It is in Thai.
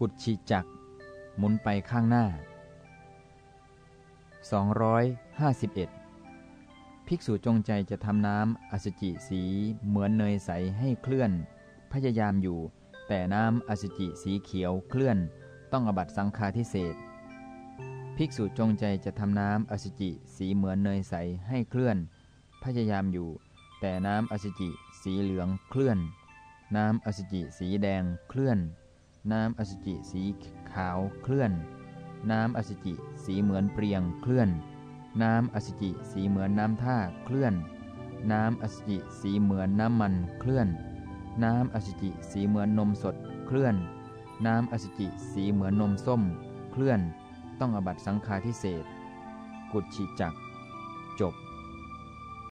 กุดฉีจักหมุนไปข้างหน้า 251 ภิกษุจงใจจะทำน้ำอสุจิสีเหมือนเนยใสให้เคลื่อน พยายามอยู่ แต่น้ำอสุจิสีเขียวเคลื่อน ต้องอบัตสังฆาทิเศษภิกษุจงใจจะทำน้ำอสุจิสีเหมือนเนยใสให้เคลื่อน พยายามอยู่ แต่น้ำอสุจิสีเหลืองเคลื่อน น้ำอสุจิสีแดงเคลื่อน น้ำอสุจิสีขาวเคลื่อน น้ำอสุจิสีเหมือนเปรียงเคลื่อน น้ำอสุจิสีเหมือนน้ำท่าเคลื่อน น้ำอสุจิสีเหมือนน้ำมันเคลื่อน น้ำอสุจิสีเหมือนนมสดเคลื่อน น้ำอสุจิสีเหมือนนมส้มเคลื่อน ต้องอบัตสังฆาทิเศษ กุดฉีจัก จบ